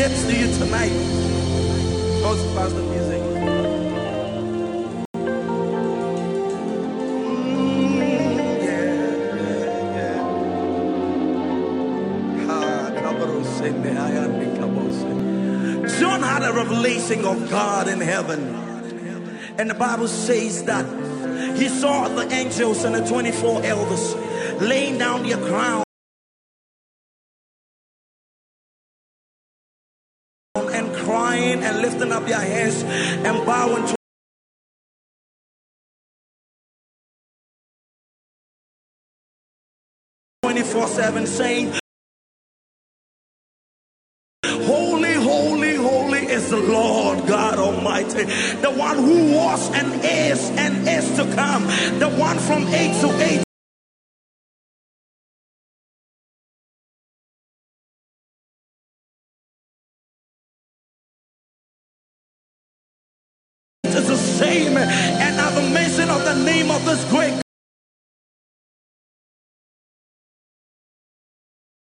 hips to you tonight. How's Pastor music? Mm, yeah. John had a revelation of God in heaven. And the Bible says that he saw the angels and the 24 elders laying down their crown crying and lifting up their hands and bowing to 24 7 saying, Holy, holy, holy is the Lord God Almighty, the one who was and is and is to come, the one from age to age. Is same, and at the mention of the name of this great